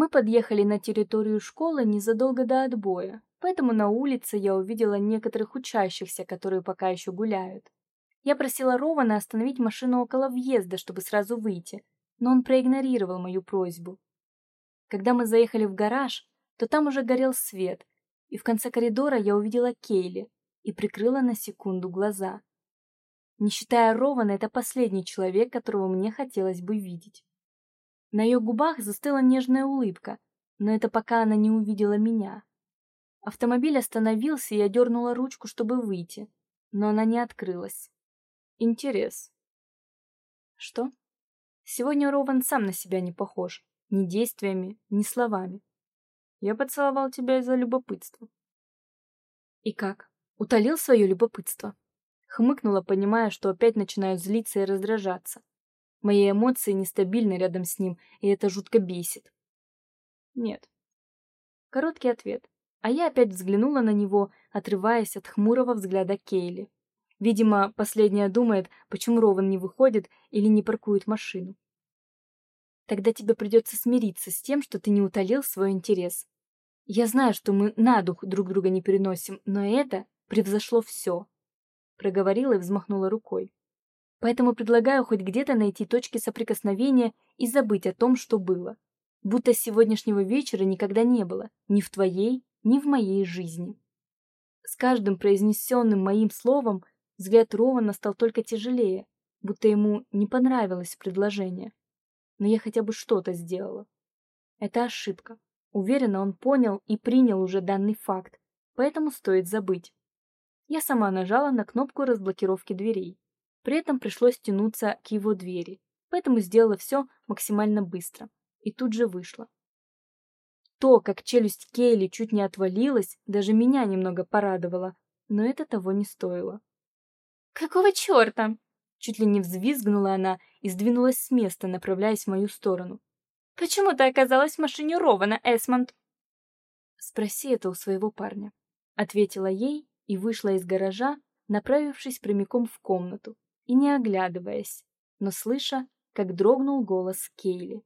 Мы подъехали на территорию школы незадолго до отбоя, поэтому на улице я увидела некоторых учащихся, которые пока еще гуляют. Я просила Рована остановить машину около въезда, чтобы сразу выйти, но он проигнорировал мою просьбу. Когда мы заехали в гараж, то там уже горел свет, и в конце коридора я увидела Кейли и прикрыла на секунду глаза. Не считая Рована, это последний человек, которого мне хотелось бы видеть. На ее губах застыла нежная улыбка, но это пока она не увидела меня. Автомобиль остановился, и я дернула ручку, чтобы выйти, но она не открылась. Интерес. Что? Сегодня Рован сам на себя не похож. Ни действиями, ни словами. Я поцеловал тебя из-за любопытства. И как? Утолил свое любопытство? Хмыкнула, понимая, что опять начинаю злиться и раздражаться. Мои эмоции нестабильны рядом с ним, и это жутко бесит. Нет. Короткий ответ. А я опять взглянула на него, отрываясь от хмурого взгляда Кейли. Видимо, последняя думает, почему Рован не выходит или не паркует машину. Тогда тебе придется смириться с тем, что ты не утолил свой интерес. Я знаю, что мы на дух друг друга не переносим, но это превзошло все. Проговорила и взмахнула рукой. Поэтому предлагаю хоть где-то найти точки соприкосновения и забыть о том, что было. Будто сегодняшнего вечера никогда не было, ни в твоей, ни в моей жизни. С каждым произнесенным моим словом Взгляд Рована стал только тяжелее, будто ему не понравилось предложение. Но я хотя бы что-то сделала. Это ошибка. Уверена, он понял и принял уже данный факт, поэтому стоит забыть. Я сама нажала на кнопку разблокировки дверей. При этом пришлось тянуться к его двери, поэтому сделала все максимально быстро. И тут же вышла. То, как челюсть Кейли чуть не отвалилась, даже меня немного порадовало, но это того не стоило. «Какого черта?» Чуть ли не взвизгнула она и сдвинулась с места, направляясь в мою сторону. «Почему ты оказалась в машине Рована, Эсмонд?» «Спроси это у своего парня», — ответила ей и вышла из гаража, направившись прямиком в комнату и не оглядываясь, но слыша, как дрогнул голос Кейли.